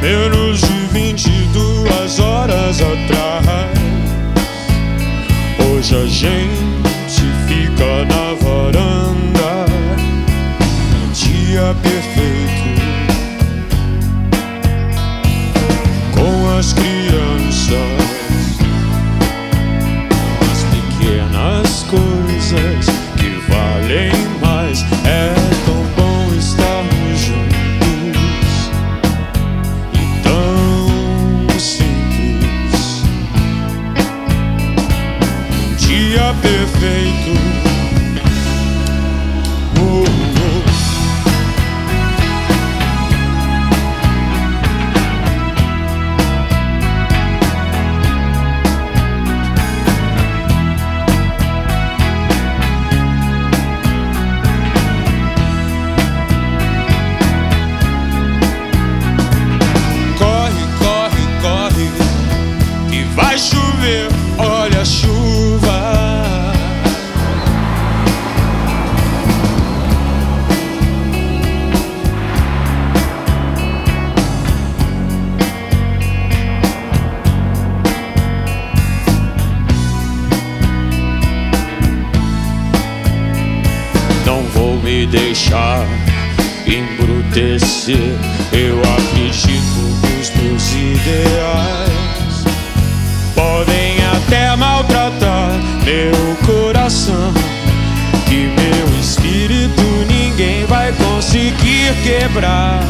meu dia deixar embrutecer. Eu acredito nos meus ideais. Podem até maltratar meu coração. Que meu espírito ninguém vai conseguir quebrar.